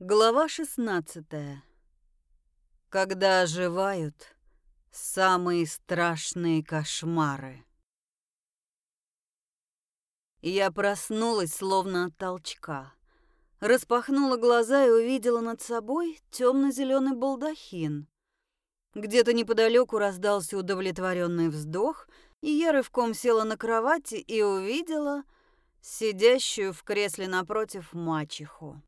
Глава 16. Когда оживают самые страшные кошмары. Я проснулась словно от толчка. Распахнула глаза и увидела над собой темно-зеленый балдахин. Где-то неподалеку раздался удовлетворенный вздох, и я рывком села на кровати и увидела сидящую в кресле напротив мачеху.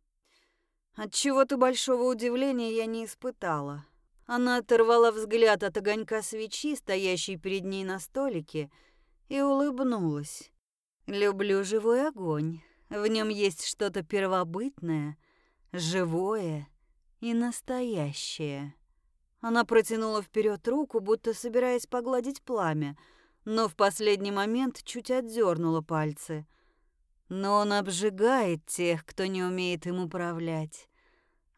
От чего-то большого удивления я не испытала. Она оторвала взгляд от огонька свечи, стоящей перед ней на столике, и улыбнулась. Люблю живой огонь. В нем есть что-то первобытное, живое и настоящее. Она протянула вперед руку, будто собираясь погладить пламя, но в последний момент чуть отдернула пальцы. Но он обжигает тех, кто не умеет им управлять.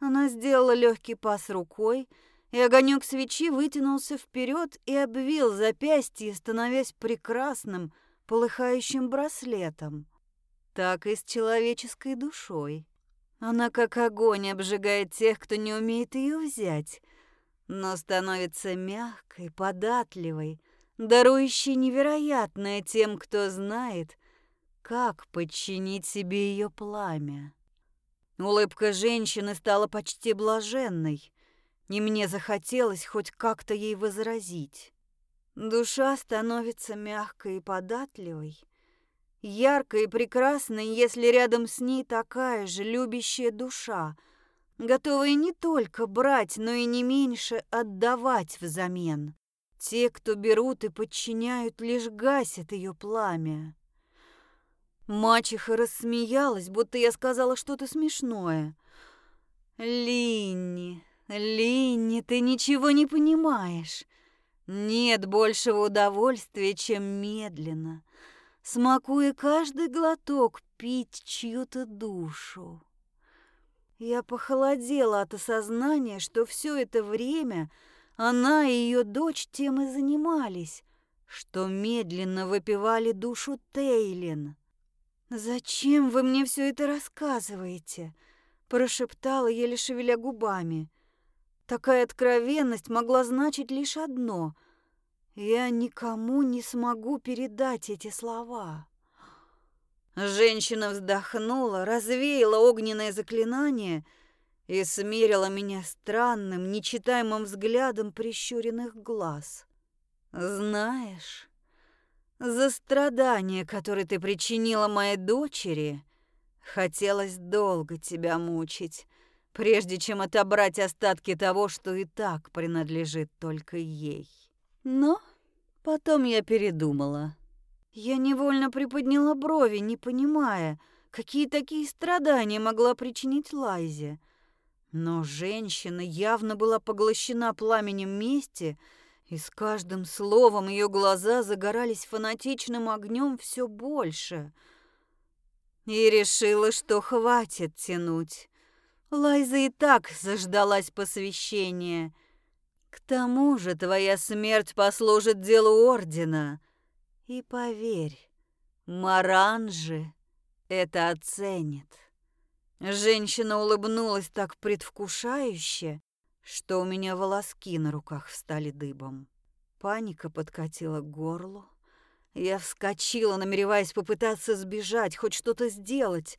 Она сделала легкий пас рукой, и огонек свечи вытянулся вперед и обвил запястье, становясь прекрасным, полыхающим браслетом. Так и с человеческой душой. Она как огонь обжигает тех, кто не умеет ее взять, но становится мягкой, податливой, дарующей невероятное тем, кто знает, как подчинить себе ее пламя. Улыбка женщины стала почти блаженной, и мне захотелось хоть как-то ей возразить. Душа становится мягкой и податливой, яркой и прекрасной, если рядом с ней такая же любящая душа, готовая не только брать, но и не меньше отдавать взамен. Те, кто берут и подчиняют, лишь гасят ее пламя. Мачеха рассмеялась, будто я сказала что-то смешное. «Линни, Линни, ты ничего не понимаешь. Нет большего удовольствия, чем медленно, смакуя каждый глоток, пить чью-то душу». Я похолодела от осознания, что все это время она и ее дочь тем и занимались, что медленно выпивали душу Тейлин. «Зачем вы мне все это рассказываете?» Прошептала, еле шевеля губами. Такая откровенность могла значить лишь одно. Я никому не смогу передать эти слова. Женщина вздохнула, развеяла огненное заклинание и смерила меня странным, нечитаемым взглядом прищуренных глаз. «Знаешь, за страдания, которые ты причинила моей дочери, хотелось долго тебя мучить, прежде чем отобрать остатки того, что и так принадлежит только ей. Но потом я передумала. Я невольно приподняла брови, не понимая, какие такие страдания могла причинить Лайзе. Но женщина явно была поглощена пламенем мести, и с каждым словом ее глаза загорались фанатичным огнем все больше. И решила, что хватит тянуть. Лайза и так заждалась посвящения. К тому же твоя смерть послужит делу Ордена. И поверь, Маранжи это оценит. Женщина улыбнулась так предвкушающе, что у меня волоски на руках встали дыбом. Паника подкатила к горлу. Я вскочила, намереваясь попытаться сбежать, хоть что-то сделать.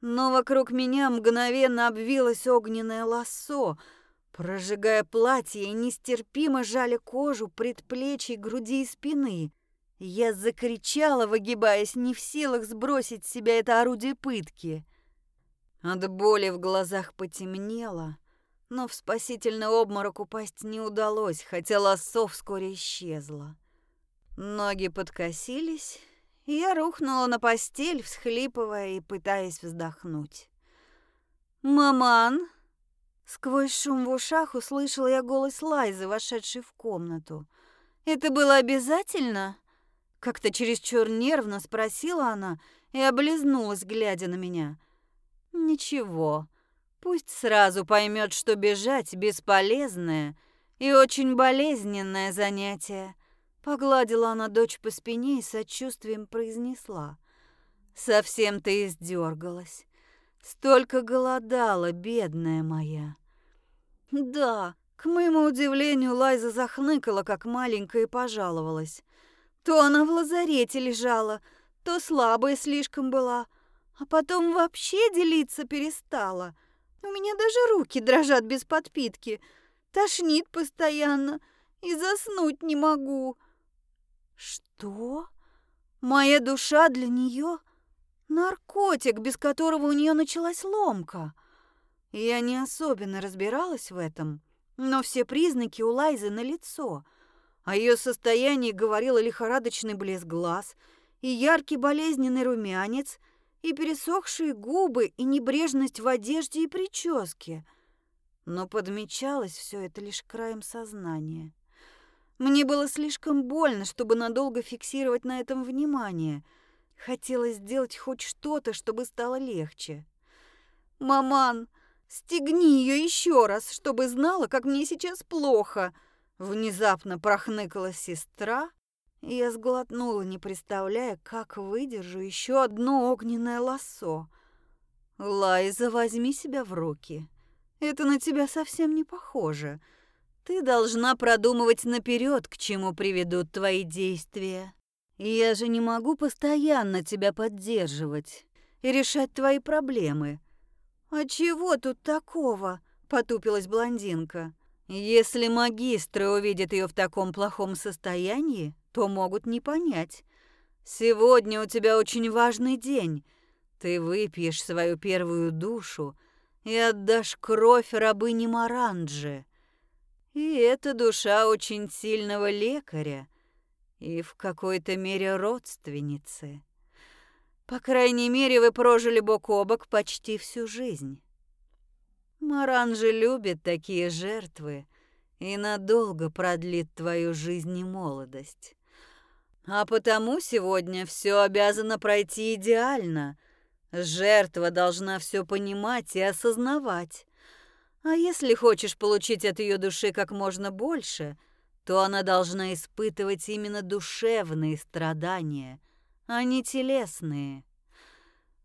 Но вокруг меня мгновенно обвилось огненное лассо, прожигая платье и нестерпимо жали кожу, предплечий, груди и спины. Я закричала, выгибаясь, не в силах сбросить с себя это орудие пытки. От боли в глазах потемнело — но в спасительный обморок упасть не удалось, хотя лассо вскоре исчезло. Ноги подкосились, и я рухнула на постель, всхлипывая и пытаясь вздохнуть. «Маман!» Сквозь шум в ушах услышала я голос Лайзы, вошедшей в комнату. «Это было обязательно?» Как-то чересчур нервно спросила она и облизнулась, глядя на меня. «Ничего, Пусть сразу поймет, что бежать бесполезное и очень болезненное занятие. Погладила она дочь по спине и сочувствием произнесла. Совсем ты издергалась. Столько голодала, бедная моя. Да, к моему удивлению, Лайза захныкала, как маленькая, и пожаловалась. То она в лазарете лежала, то слабая слишком была, а потом вообще делиться перестала. У меня даже руки дрожат без подпитки, тошнит постоянно и заснуть не могу. Что? Моя душа для нее наркотик, без которого у нее началась ломка. Я не особенно разбиралась в этом, но все признаки у Лайзы налицо. О ее состоянии говорила лихорадочный блеск глаз и яркий болезненный румянец, и пересохшие губы, и небрежность в одежде и прическе. Но подмечалось все это лишь краем сознания. Мне было слишком больно, чтобы надолго фиксировать на этом внимание. Хотелось сделать хоть что-то, чтобы стало легче. «Маман, стегни ее еще раз, чтобы знала, как мне сейчас плохо!» Внезапно прохныкала сестра, я сглотнула, не представляя, как выдержу еще одно огненное лассо. «Лайза, возьми себя в руки. Это на тебя совсем не похоже. Ты должна продумывать наперед, к чему приведут твои действия. Я же не могу постоянно тебя поддерживать и решать твои проблемы. А чего тут такого? потупилась блондинка. Если магистры увидят ее в таком плохом состоянии, то могут не понять. Сегодня у тебя очень важный день. Ты выпьешь свою первую душу и отдашь кровь рабыне Маранджи. И эта душа очень сильного лекаря и в какой-то мере родственницы. По крайней мере, вы прожили бок о бок почти всю жизнь. Маран же любит такие жертвы и надолго продлит твою жизнь и молодость. А потому сегодня все обязано пройти идеально. Жертва должна все понимать и осознавать. А если хочешь получить от ее души как можно больше, то она должна испытывать именно душевные страдания, а не телесные.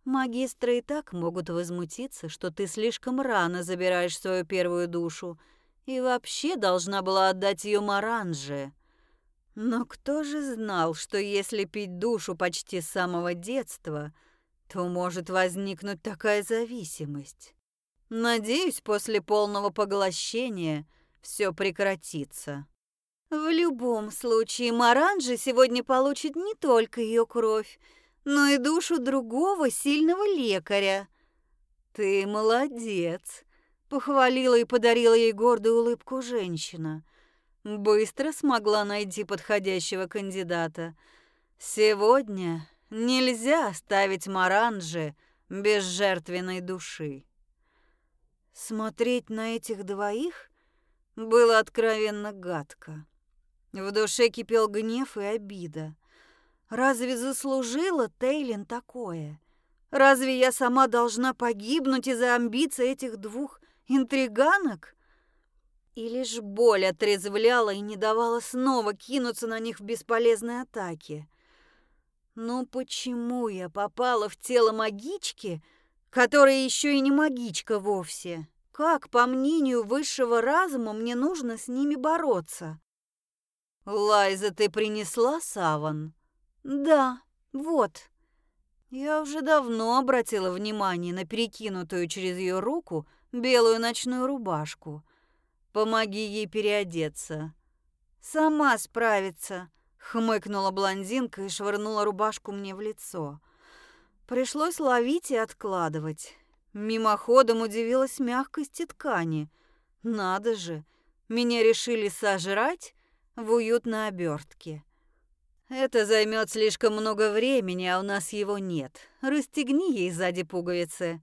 Магистры и так могут возмутиться, что ты слишком рано забираешь свою первую душу и вообще должна была отдать ее Маранже. Но кто же знал, что если пить душу почти с самого детства, то может возникнуть такая зависимость? Надеюсь, после полного поглощения все прекратится. В любом случае, Маранжи сегодня получит не только ее кровь, но и душу другого сильного лекаря. Ты молодец, похвалила и подарила ей гордую улыбку женщина. Быстро смогла найти подходящего кандидата. Сегодня нельзя оставить Маранжи без жертвенной души. Смотреть на этих двоих было откровенно гадко. В душе кипел гнев и обида. Разве заслужила Тейлин такое? Разве я сама должна погибнуть из-за амбиций этих двух интриганок? И лишь боль отрезвляла и не давала снова кинуться на них в бесполезной атаке. Ну почему я попала в тело магички, которая еще и не магичка вовсе. Как, по мнению высшего разума, мне нужно с ними бороться? Лайза, ты принесла саван? Да, вот. Я уже давно обратила внимание на перекинутую через ее руку белую ночную рубашку. Помоги ей переодеться. Сама справится, хмыкнула блондинка и швырнула рубашку мне в лицо. Пришлось ловить и откладывать. Мимоходом удивилась мягкости ткани. Надо же, меня решили сожрать в уютной обертке. Это займет слишком много времени, а у нас его нет. Расстегни ей сзади пуговицы.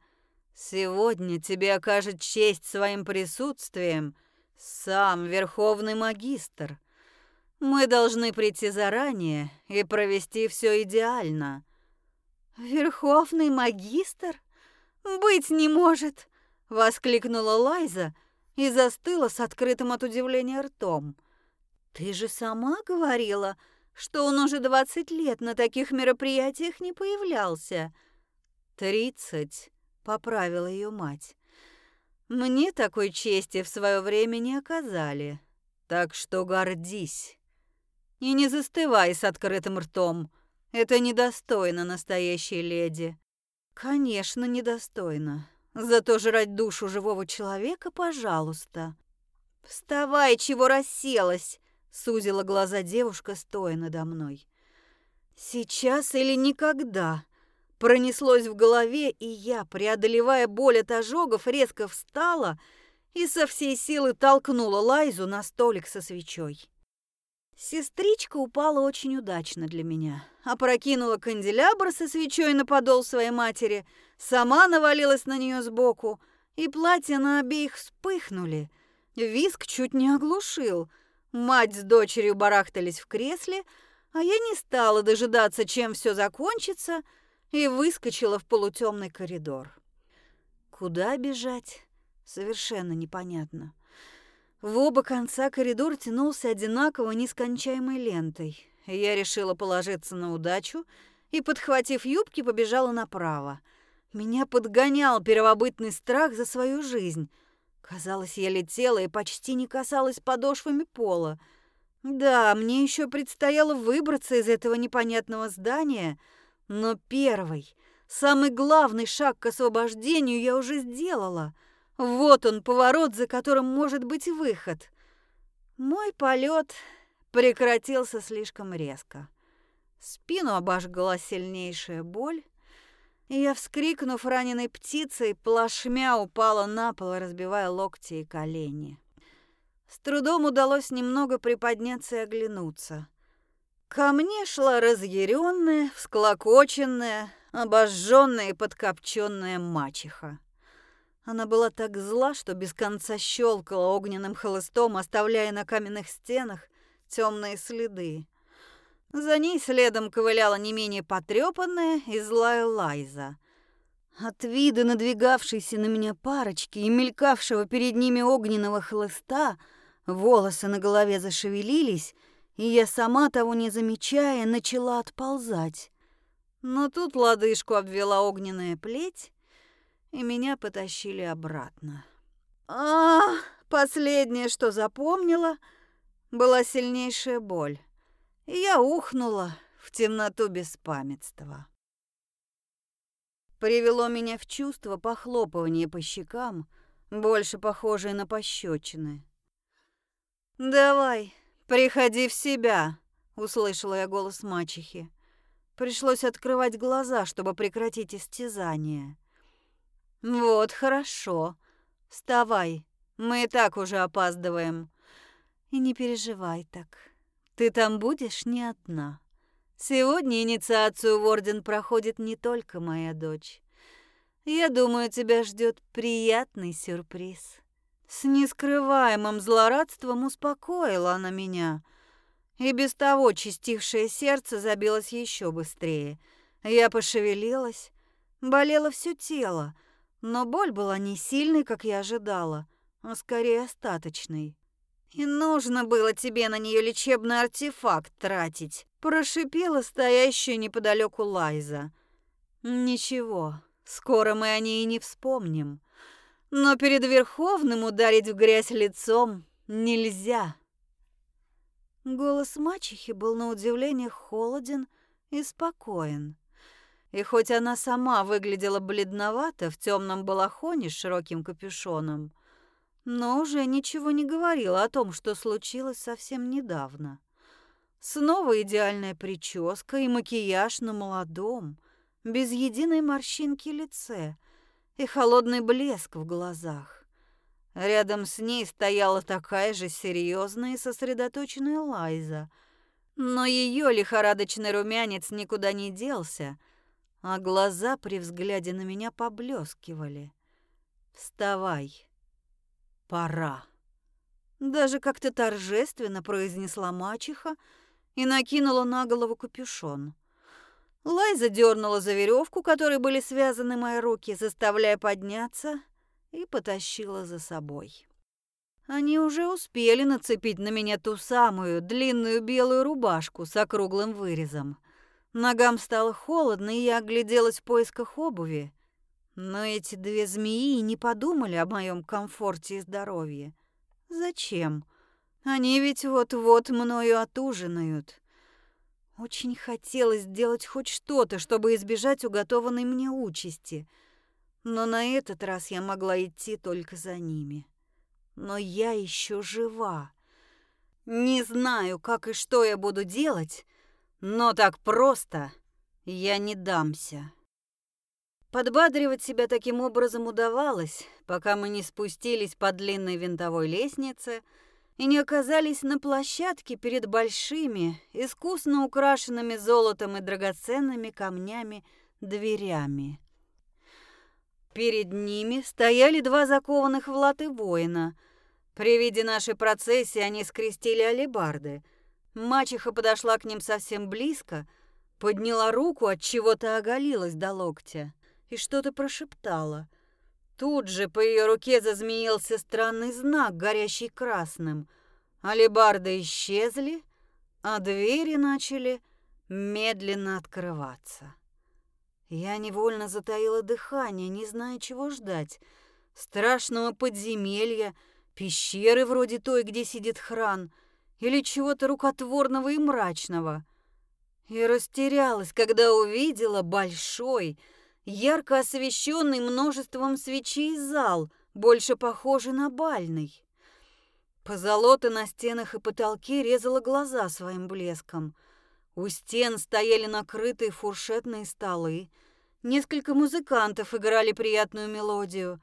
Сегодня тебе окажет честь своим присутствием сам Верховный Магистр. Мы должны прийти заранее и провести все идеально. «Верховный магистр? Быть не может!» — воскликнула Лайза и застыла с открытым от удивления ртом. «Ты же сама говорила, что он уже двадцать лет на таких мероприятиях не появлялся». «Тридцать», поправила ее мать. Мне такой чести в свое время не оказали, так что гордись. И не застывай с открытым ртом. Это недостойно настоящей леди. Конечно, недостойно. Зато жрать душу живого человека, пожалуйста. Вставай, чего расселась, сузила глаза девушка, стоя надо мной. Сейчас или никогда. Пронеслось в голове, и я, преодолевая боль от ожогов, резко встала и со всей силы толкнула Лайзу на столик со свечой. Сестричка упала очень удачно для меня. Опрокинула канделябр со свечой на подол своей матери, сама навалилась на нее сбоку, и платья на обеих вспыхнули. Виск чуть не оглушил. Мать с дочерью барахтались в кресле, а я не стала дожидаться, чем все закончится, и выскочила в полутемный коридор. Куда бежать? Совершенно непонятно. В оба конца коридор тянулся одинаково нескончаемой лентой. Я решила положиться на удачу и, подхватив юбки, побежала направо. Меня подгонял первобытный страх за свою жизнь. Казалось, я летела и почти не касалась подошвами пола. Да, мне еще предстояло выбраться из этого непонятного здания, но первый, самый главный шаг к освобождению я уже сделала — вот он, поворот, за которым может быть выход. Мой полет прекратился слишком резко. Спину обожгла сильнейшая боль, и я, вскрикнув раненой птицей, плашмя упала на пол, разбивая локти и колени. С трудом удалось немного приподняться и оглянуться. Ко мне шла разъяренная, всклокоченная, обожженная и подкопченная мачеха. Она была так зла, что без конца щелкала огненным холостом, оставляя на каменных стенах темные следы. За ней следом ковыляла не менее потрепанная и злая Лайза. От вида надвигавшейся на меня парочки и мелькавшего перед ними огненного хлыста волосы на голове зашевелились, и я сама того не замечая начала отползать. Но тут лодыжку обвела огненная плеть, и меня потащили обратно. А, последнее, что запомнила, была сильнейшая боль. И я ухнула в темноту беспамятства. Привело меня в чувство похлопывание по щекам, больше похожее на пощечины. «Давай, приходи в себя», — услышала я голос мачехи. Пришлось открывать глаза, чтобы прекратить истязание. «Вот хорошо. Вставай, мы и так уже опаздываем. И не переживай так. Ты там будешь не одна. Сегодня инициацию в Орден проходит не только моя дочь. Я думаю, тебя ждет приятный сюрприз». С нескрываемым злорадством успокоила она меня. И без того чистившее сердце забилось еще быстрее. Я пошевелилась, болело все тело, но боль была не сильной, как я ожидала, а скорее остаточной. «И нужно было тебе на нее лечебный артефакт тратить», прошипела стоящая неподалеку Лайза. «Ничего, скоро мы о ней и не вспомним. Но перед Верховным ударить в грязь лицом нельзя». Голос мачехи был на удивление холоден и спокоен. И хоть она сама выглядела бледновато в темном балахоне с широким капюшоном, но уже ничего не говорила о том, что случилось совсем недавно. Снова идеальная прическа и макияж на молодом, без единой морщинки лице и холодный блеск в глазах. Рядом с ней стояла такая же серьезная и сосредоточенная Лайза, но ее лихорадочный румянец никуда не делся — а глаза при взгляде на меня поблескивали. «Вставай, пора». Даже как-то торжественно произнесла мачеха и накинула на голову капюшон. Лайза дернула за веревку, которой были связаны мои руки, заставляя подняться, и потащила за собой. Они уже успели нацепить на меня ту самую длинную белую рубашку с округлым вырезом. Ногам стало холодно, и я огляделась в поисках обуви, Но эти две змеи не подумали о моем комфорте и здоровье. Зачем? Они ведь вот-вот мною отужинают. Очень хотелось сделать хоть что-то, чтобы избежать уготованной мне участи. Но на этот раз я могла идти только за ними. Но я еще жива. Не знаю, как и что я буду делать, но так просто я не дамся. Подбадривать себя таким образом удавалось, пока мы не спустились по длинной винтовой лестнице и не оказались на площадке перед большими, искусно украшенными золотом и драгоценными камнями дверями. Перед ними стояли два закованных в латы воина. При виде нашей процессии они скрестили алебарды. Мачеха подошла к ним совсем близко, подняла руку, от чего-то оголилась до локтя и что-то прошептала. Тут же по ее руке зазмеился странный знак, горящий красным. Алебарды исчезли, а двери начали медленно открываться. Я невольно затаила дыхание, не зная, чего ждать. Страшного подземелья, пещеры вроде той, где сидит хран, или чего-то рукотворного и мрачного. И растерялась, когда увидела большой, ярко освещенный множеством свечей зал, больше похожий на бальный. Позолота на стенах и потолке резала глаза своим блеском. У стен стояли накрытые фуршетные столы. Несколько музыкантов играли приятную мелодию.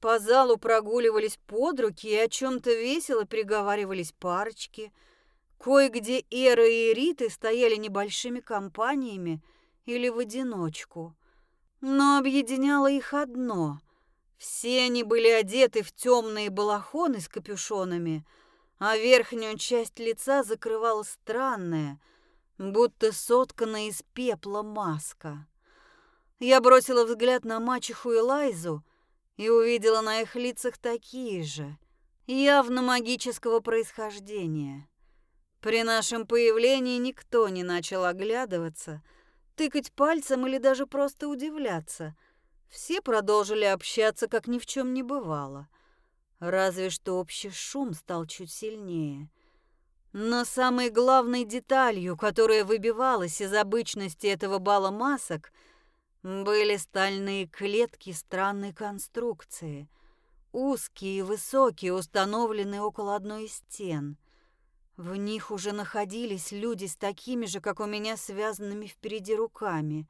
По залу прогуливались под руки и о чем-то весело переговаривались парочки. Кое-где Эра и Риты стояли небольшими компаниями или в одиночку. Но объединяло их одно. Все они были одеты в темные балахоны с капюшонами, а верхнюю часть лица закрывала странная, будто сотканная из пепла маска. Я бросила взгляд на мачеху и Лайзу и увидела на их лицах такие же, явно магического происхождения. При нашем появлении никто не начал оглядываться — тыкать пальцем или даже просто удивляться. Все продолжили общаться, как ни в чем не бывало. Разве что общий шум стал чуть сильнее. Но самой главной деталью, которая выбивалась из обычности этого бала масок, были стальные клетки странной конструкции, узкие и высокие, установленные около одной из стен. В них уже находились люди с такими же, как у меня, связанными впереди руками.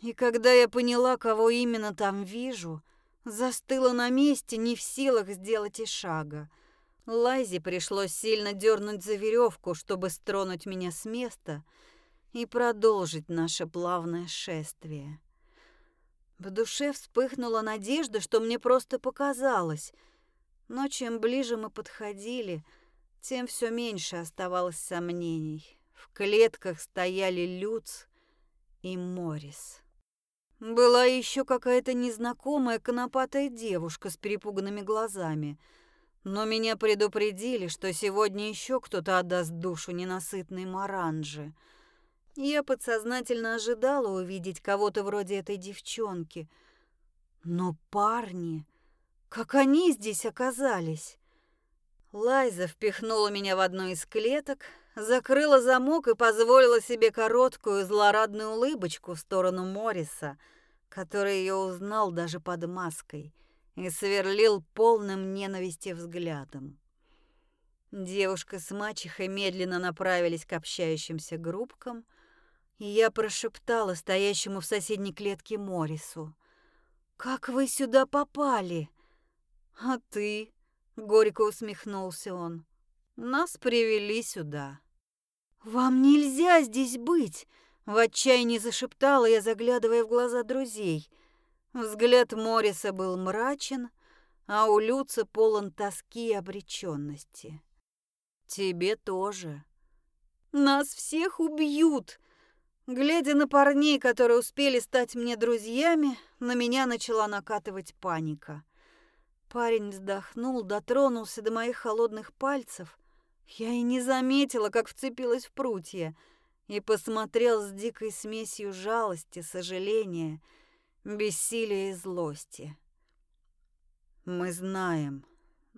И когда я поняла, кого именно там вижу, застыла на месте, не в силах сделать и шага. Лайзе пришлось сильно дернуть за веревку, чтобы стронуть меня с места и продолжить наше плавное шествие. В душе вспыхнула надежда, что мне просто показалось, но чем ближе мы подходили, тем все меньше оставалось сомнений. В клетках стояли Люц и Морис. Была еще какая-то незнакомая конопатая девушка с перепуганными глазами. Но меня предупредили, что сегодня еще кто-то отдаст душу ненасытной Маранжи. Я подсознательно ожидала увидеть кого-то вроде этой девчонки. Но парни, как они здесь оказались? Лайза впихнула меня в одну из клеток, закрыла замок и позволила себе короткую злорадную улыбочку в сторону Мориса, который ее узнал даже под маской и сверлил полным ненависти взглядом. Девушка с мачехой медленно направились к общающимся группкам, и я прошептала стоящему в соседней клетке Морису. «Как вы сюда попали?» «А ты?» Горько усмехнулся он. Нас привели сюда. Вам нельзя здесь быть, в отчаянии зашептала я, заглядывая в глаза друзей. Взгляд Мориса был мрачен, а у Люца полон тоски и обреченности. Тебе тоже. Нас всех убьют. Глядя на парней, которые успели стать мне друзьями, на меня начала накатывать паника. Парень вздохнул, дотронулся до моих холодных пальцев. Я и не заметила, как вцепилась в прутья, и посмотрел с дикой смесью жалости, сожаления, бессилия и злости. Мы знаем,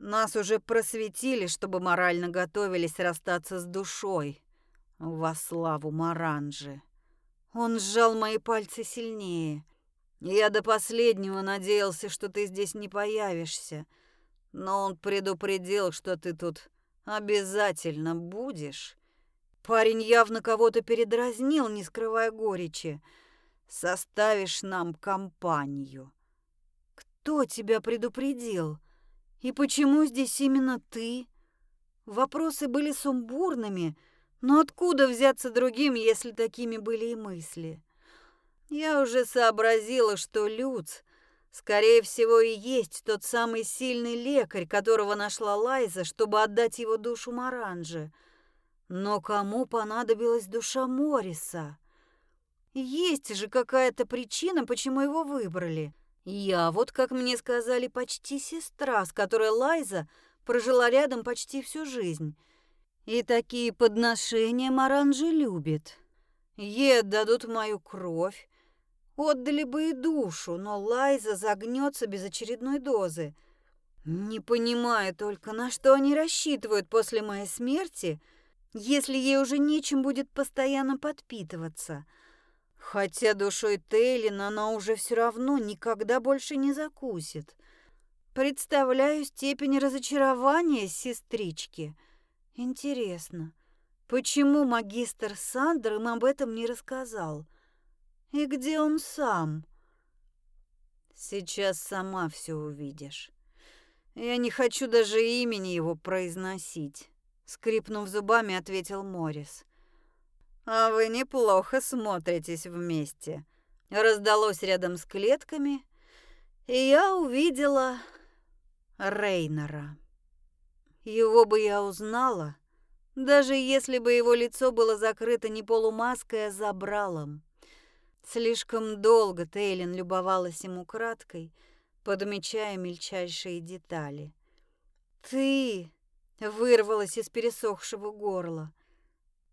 нас уже просветили, чтобы морально готовились расстаться с душой. Во славу Маранжи. Он сжал мои пальцы сильнее. Я до последнего надеялся, что ты здесь не появишься. Но он предупредил, что ты тут обязательно будешь. Парень явно кого-то передразнил, не скрывая горечи. Составишь нам компанию. Кто тебя предупредил? И почему здесь именно ты? Вопросы были сумбурными, но откуда взяться другим, если такими были и мысли? Я уже сообразила, что Люц, скорее всего, и есть тот самый сильный лекарь, которого нашла Лайза, чтобы отдать его душу Маранже. Но кому понадобилась душа Мориса? Есть же какая-то причина, почему его выбрали. Я, вот как мне сказали, почти сестра, с которой Лайза прожила рядом почти всю жизнь. И такие подношения Маранжи любит. Ей отдадут мою кровь, отдали бы и душу, но Лайза загнется без очередной дозы. Не понимаю только, на что они рассчитывают после моей смерти, если ей уже нечем будет постоянно подпитываться — Хотя душой Тейлин она уже все равно никогда больше не закусит. Представляю степень разочарования сестрички. Интересно, почему магистр Сандер им об этом не рассказал? И где он сам? Сейчас сама все увидишь. Я не хочу даже имени его произносить, скрипнув зубами, ответил Морис. «А вы неплохо смотритесь вместе», — раздалось рядом с клетками, и я увидела Рейнера. Его бы я узнала, даже если бы его лицо было закрыто не полумаской, а забралом. Слишком долго Тейлин любовалась ему краткой, подмечая мельчайшие детали. «Ты!» — вырвалась из пересохшего горла.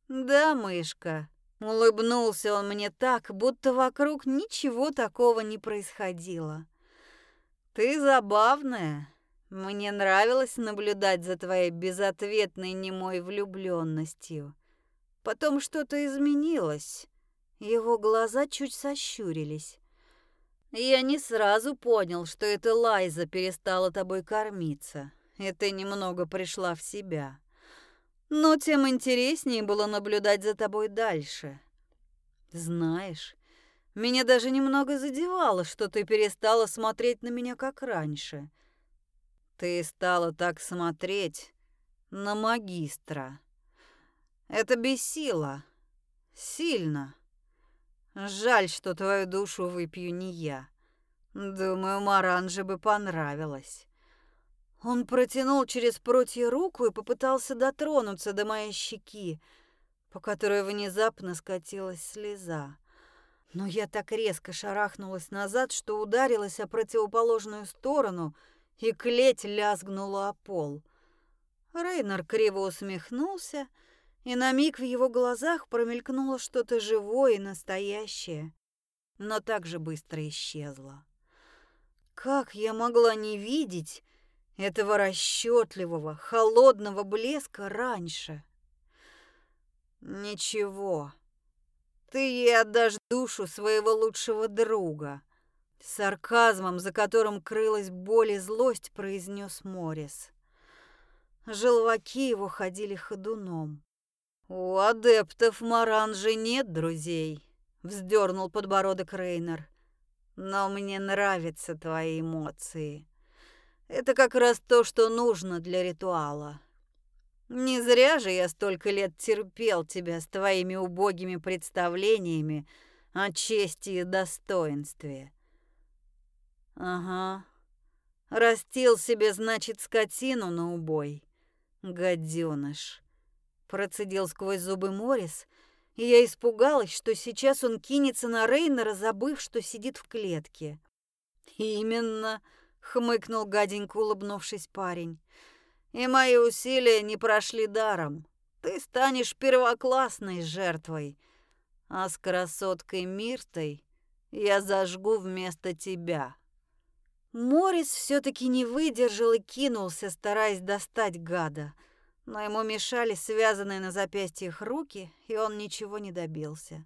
«Да, мышка», — улыбнулся он мне так, будто вокруг ничего такого не происходило. «Ты забавная. Мне нравилось наблюдать за твоей безответной немой влюбленностью. Потом что-то изменилось». Его глаза чуть сощурились. «Я не сразу понял, что это Лайза перестала тобой кормиться, и ты немного пришла в себя». Но тем интереснее было наблюдать за тобой дальше. Знаешь, меня даже немного задевало, что ты перестала смотреть на меня как раньше. Ты стала так смотреть на магистра. Это бесило. Сильно. Жаль, что твою душу выпью не я. Думаю, Маранже бы понравилось. Он протянул через прутья руку и попытался дотронуться до моей щеки, по которой внезапно скатилась слеза. Но я так резко шарахнулась назад, что ударилась о противоположную сторону, и клеть лязгнула о пол. Рейнер криво усмехнулся, на миг в его глазах промелькнуло что-то живое и настоящее, но так же быстро исчезло. Как я могла не видеть, этого расчетливого, холодного блеска раньше. Ничего, ты ей отдашь душу своего лучшего друга. С сарказмом, за которым крылась боль и злость, произнес Морис. Желваки его ходили ходуном. «У адептов Маранжи нет друзей», — вздернул подбородок Рейнер. «Но мне нравятся твои эмоции. Это как раз то, что нужно для ритуала. Не зря же я столько лет терпел тебя с твоими убогими представлениями о чести и достоинстве. Ага. Растил себе, значит, скотину на убой. Гаденыш. Процедил сквозь зубы Морис, и я испугалась, что сейчас он кинется на Рейнера, забыв, что сидит в клетке. Именно хмыкнул гаденько улыбнувшись парень. И мои усилия не прошли даром. Ты станешь первоклассной жертвой. А с красоткой Миртой я зажгу вместо тебя». Морис все-таки не выдержал и кинулся, стараясь достать гада. Но ему мешали связанные на запястьях руки, и он ничего не добился.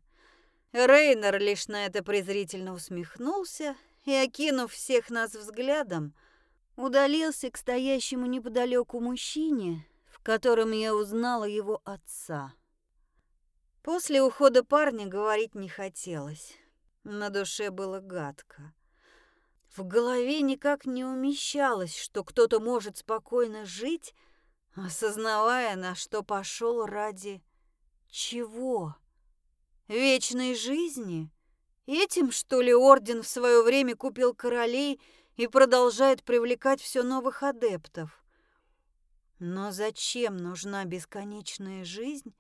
Рейнер лишь на это презрительно усмехнулся и, окинув всех нас взглядом, удалился к стоящему неподалеку мужчине, в котором я узнала его отца. После ухода парня говорить не хотелось. На душе было гадко. В голове никак не умещалось, что кто-то может спокойно жить, осознавая, на что пошел ради чего? Вечной жизни? Этим, что ли, орден в свое время купил королей и продолжает привлекать все новых адептов? Но зачем нужна бесконечная жизнь,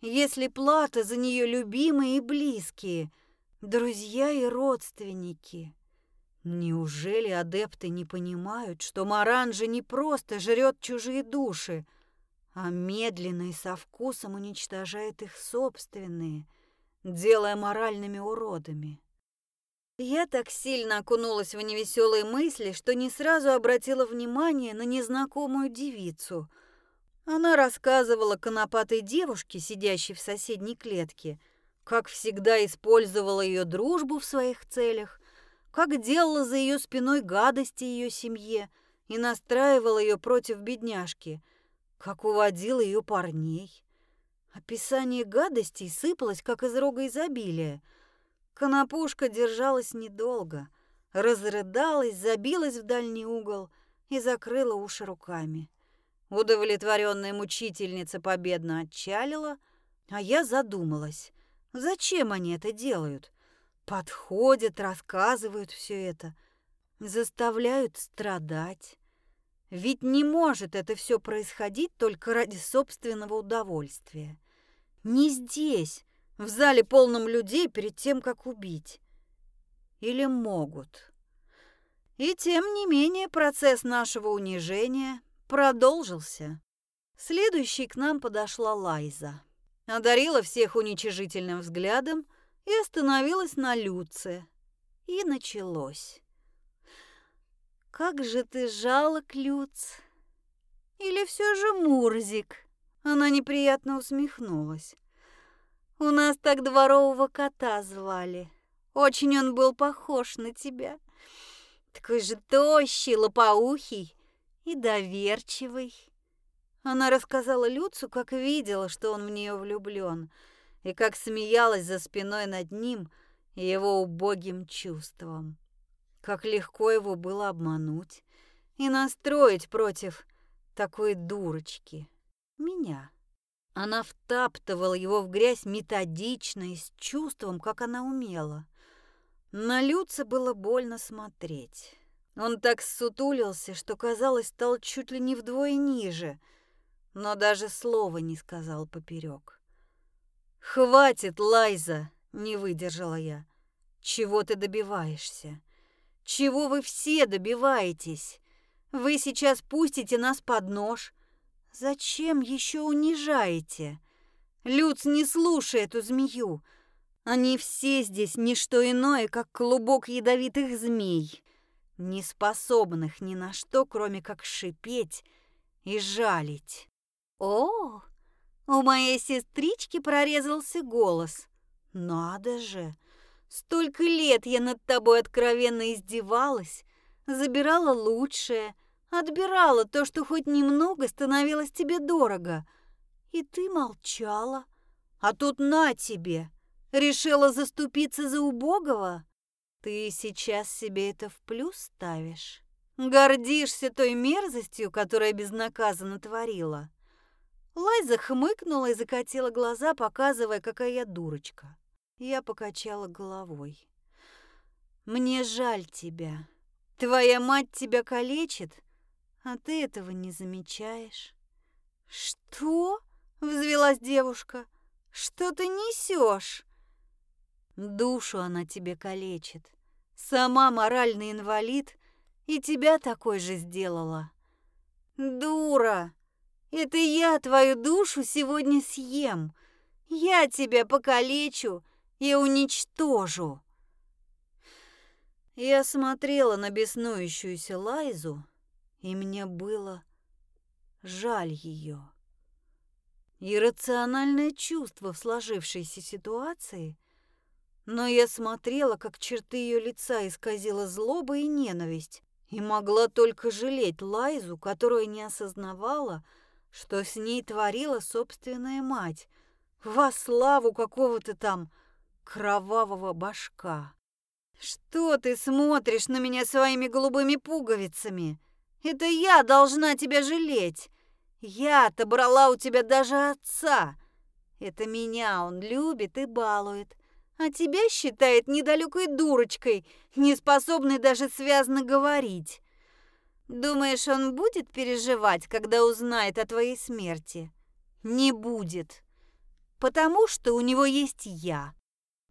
если плата за нее любимые и близкие, друзья и родственники? Неужели адепты не понимают, что Маранжа не просто жрет чужие души, а медленно и со вкусом уничтожает их собственные, делая моральными уродами? Я так сильно окунулась в невеселые мысли, что не сразу обратила внимание на незнакомую девицу. Она рассказывала конопатой девушке, сидящей в соседней клетке, как всегда использовала ее дружбу в своих целях, как делала за ее спиной гадости ее семье и настраивала ее против бедняжки, как уводила ее парней. Описание гадостей сыпалось, как из рога изобилия. Конопушка держалась недолго, разрыдалась, забилась в дальний угол и закрыла уши руками. Удовлетворенная мучительница победно отчалила, а я задумалась, зачем они это делают? Подходят, рассказывают все это, заставляют страдать. Ведь не может это все происходить только ради собственного удовольствия. Не здесь, в зале полном людей перед тем, как убить. Или могут. И тем не менее процесс нашего унижения продолжился. Следующей к нам подошла Лайза. Одарила всех уничижительным взглядом и остановилась на Люце. И началось. «Как же ты жалок, Люц!» «Или все же Мурзик?» Она неприятно усмехнулась. «У нас так дворового кота звали. Очень он был похож на тебя. Такой же тощий, лопоухий и доверчивый». Она рассказала Люцу, как видела, что он в нее влюблен – и как смеялась за спиной над ним и его убогим чувством. Как легко его было обмануть и настроить против такой дурочки. Меня. Она втаптывала его в грязь методично и с чувством, как она умела. На Люца было больно смотреть. Он так сутулился, что, казалось, стал чуть ли не вдвое ниже, но даже слова не сказал поперек. «Хватит, Лайза!» — не выдержала я. «Чего ты добиваешься? Чего вы все добиваетесь? Вы сейчас пустите нас под нож. Зачем еще унижаете? Люц, не слушай эту змею. Они все здесь не что иное, как клубок ядовитых змей, не способных ни на что, кроме как шипеть и жалить. О, у моей сестрички прорезался голос. «Надо же! Столько лет я над тобой откровенно издевалась, забирала лучшее, отбирала то, что хоть немного становилось тебе дорого. И ты молчала. А тут на тебе! Решила заступиться за убогого? Ты сейчас себе это в плюс ставишь? Гордишься той мерзостью, которая безнаказанно творила?» Лайза хмыкнула и закатила глаза, показывая, какая я дурочка. Я покачала головой. «Мне жаль тебя. Твоя мать тебя калечит, а ты этого не замечаешь». «Что?» — взвелась девушка. «Что ты несешь?» «Душу она тебе калечит. Сама моральный инвалид и тебя такой же сделала». «Дура!» Это я твою душу сегодня съем. Я тебя покалечу и уничтожу. Я смотрела на беснующуюся Лайзу, и мне было жаль ее. Иррациональное чувство в сложившейся ситуации, но я смотрела, как черты ее лица исказила злоба и ненависть, и могла только жалеть Лайзу, которая не осознавала, что с ней творила собственная мать, во славу какого-то там кровавого башка. «Что ты смотришь на меня своими голубыми пуговицами? Это я должна тебя жалеть. Я отобрала у тебя даже отца. Это меня он любит и балует, а тебя считает недалекой дурочкой, не способной даже связно говорить. Думаешь, он будет переживать, когда узнает о твоей смерти? Не будет, потому что у него есть я.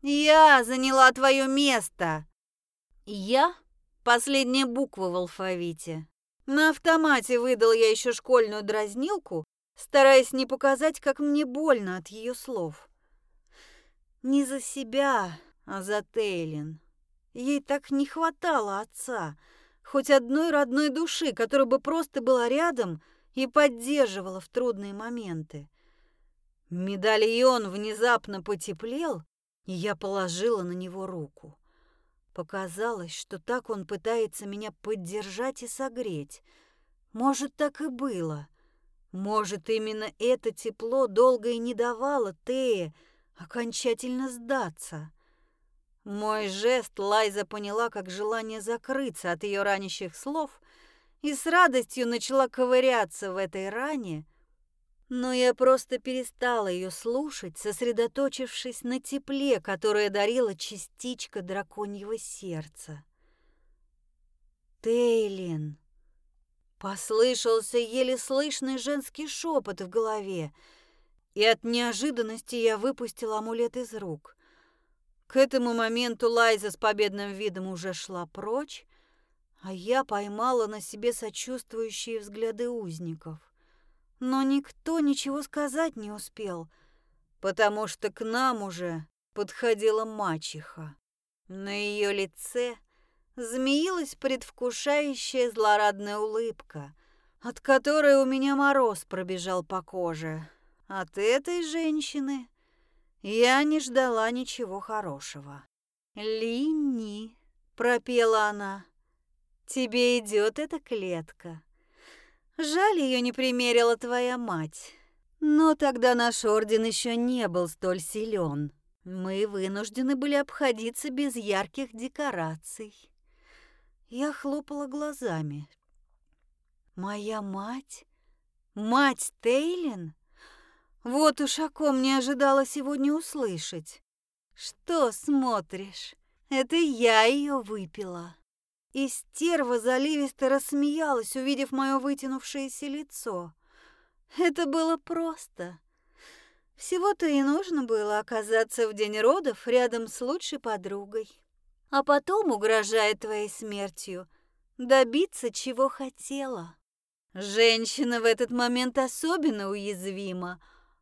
Я заняла твое место. Я — последняя буква в алфавите. На автомате выдал я еще школьную дразнилку, стараясь не показать, как мне больно от ее слов. Не за себя, а за Тейлин. Ей так не хватало отца, хоть одной родной души, которая бы просто была рядом и поддерживала в трудные моменты. Медальон внезапно потеплел, и я положила на него руку. Показалось, что так он пытается меня поддержать и согреть. Может, так и было. Может, именно это тепло долго и не давало Тее окончательно сдаться. Мой жест Лайза поняла как желание закрыться от ее ранящих слов и с радостью начала ковыряться в этой ране, но я просто перестала ее слушать, сосредоточившись на тепле, которое дарила частичка драконьего сердца. «Тейлин!» Послышался еле слышный женский шепот в голове, и от неожиданности я выпустила амулет из рук. К этому моменту Лайза с победным видом уже шла прочь, а я поймала на себе сочувствующие взгляды узников но никто ничего сказать не успел, потому что к нам уже подходила мачеха. На ее лице змеилась предвкушающая злорадная улыбка, от которой у меня мороз пробежал по коже. От этой женщины я не ждала ничего хорошего. «Линни», — пропела она, — «тебе идет эта клетка». Жаль, ее не примерила твоя мать. Но тогда наш орден еще не был столь силен. Мы вынуждены были обходиться без ярких декораций. Я хлопала глазами. Моя мать? Мать Тейлин? Вот уж о ком не ожидала сегодня услышать. Что смотришь? Это я ее выпила. И стерва заливисто рассмеялась, увидев мое вытянувшееся лицо. Это было просто. Всего-то и нужно было оказаться в день родов рядом с лучшей подругой. А потом, угрожая твоей смертью, добиться, чего хотела. Женщина в этот момент особенно уязвима,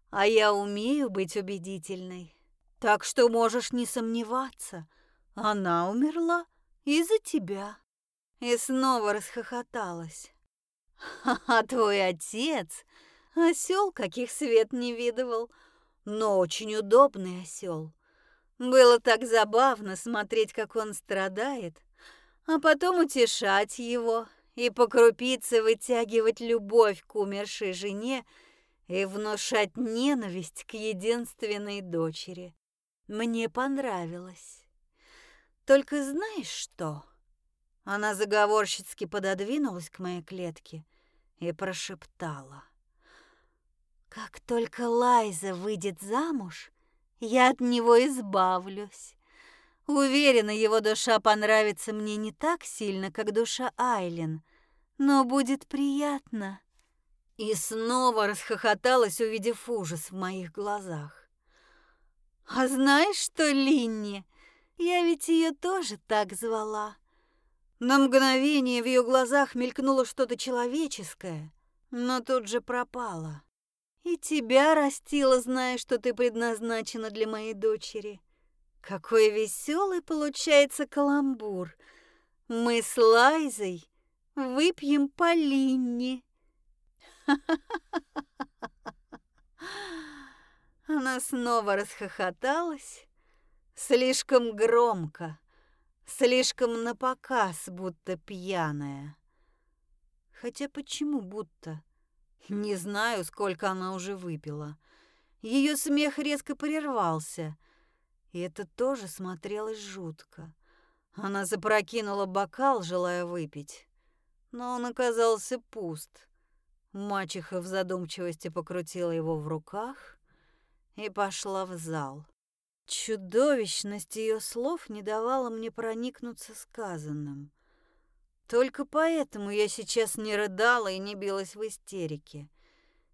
а я умею быть убедительной. Так что можешь не сомневаться, она умерла из-за тебя. И снова расхохоталась. А твой отец осел, каких свет не видывал, но очень удобный осел. Было так забавно смотреть, как он страдает, а потом утешать его и по крупице вытягивать любовь к умершей жене и внушать ненависть к единственной дочери. Мне понравилось. Только знаешь что? Она заговорщицки пододвинулась к моей клетке и прошептала. «Как только Лайза выйдет замуж, я от него избавлюсь. Уверена, его душа понравится мне не так сильно, как душа Айлин, но будет приятно». И снова расхохоталась, увидев ужас в моих глазах. «А знаешь что, Линни?» Я ведь ее тоже так звала. На мгновение в ее глазах мелькнуло что-то человеческое, но тут же пропало. И тебя растила, зная, что ты предназначена для моей дочери. Какой веселый получается каламбур. Мы с Лайзой выпьем по Линне. Она снова расхохоталась, слишком громко, слишком напоказ, будто пьяная. Хотя почему будто? Не знаю, сколько она уже выпила. Ее смех резко прервался, и это тоже смотрелось жутко. Она запрокинула бокал, желая выпить, но он оказался пуст. Мачеха в задумчивости покрутила его в руках и пошла в зал. Чудовищность ее слов не давала мне проникнуться сказанным. Только поэтому я сейчас не рыдала и не билась в истерике.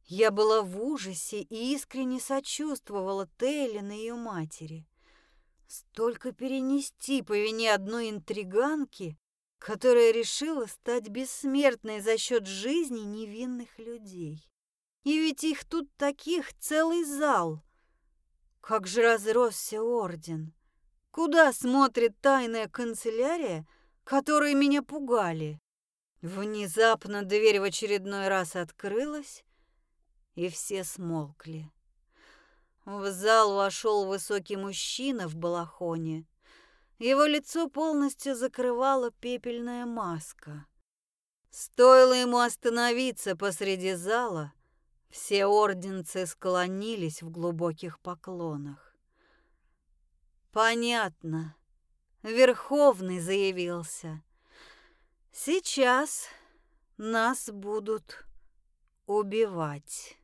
Я была в ужасе и искренне сочувствовала Тейлин и ее матери. Столько перенести по вине одной интриганки, которая решила стать бессмертной за счет жизни невинных людей. И ведь их тут таких целый зал. Как же разросся орден. Куда смотрит тайная канцелярия, которые меня пугали? Внезапно дверь в очередной раз открылась, и все смолкли. В зал вошел высокий мужчина в балахоне. Его лицо полностью закрывала пепельная маска. Стоило ему остановиться посреди зала, все орденцы склонились в глубоких поклонах. Понятно. Верховный заявился. Сейчас нас будут убивать.